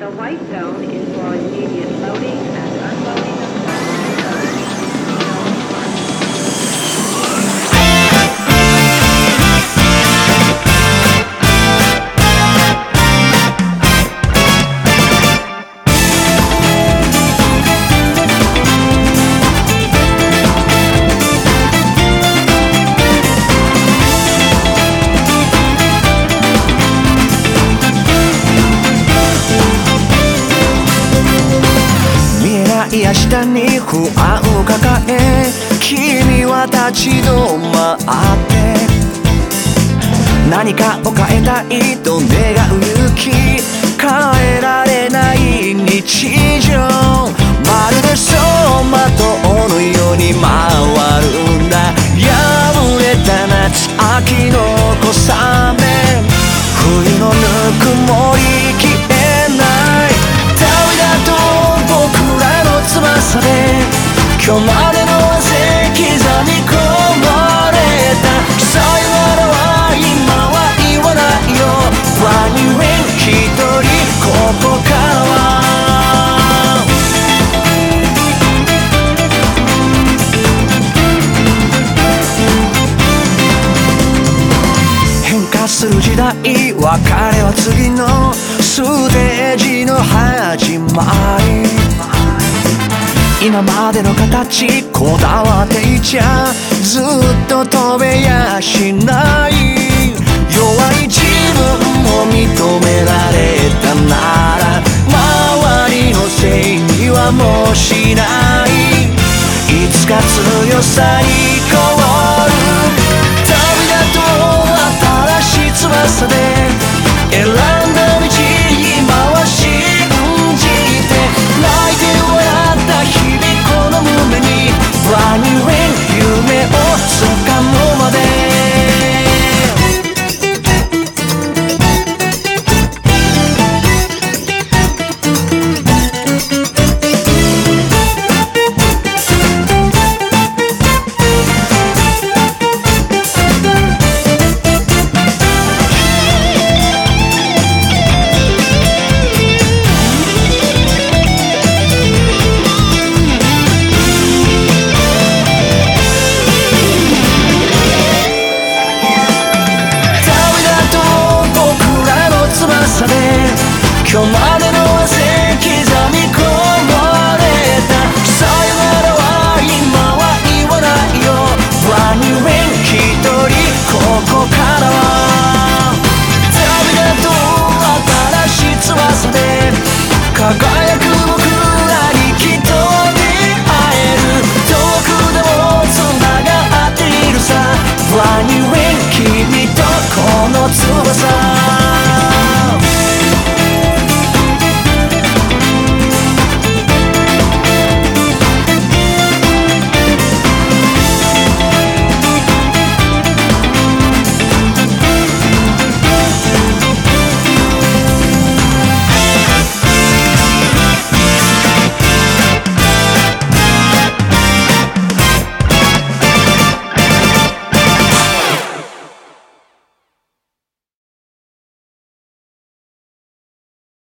The white zone is for immediate loading and unloading い明日に不安を抱え君は立ち止まって何かを変えたいと願う勇気変えられない日常。まるで走馬灯のように回るんだ。破れた夏秋の小雨。冬のぬくもり今までの汗刻み込まれた。さよならは今は言わないよ Running away 一人ここからは。変化する時代別れは次のステージの始まり。今までの形こだわっていちゃずっと飛べやしない弱い自分も認められたなら周りのせいにはもうしないいつか強さに変わる旅だと新しい翼で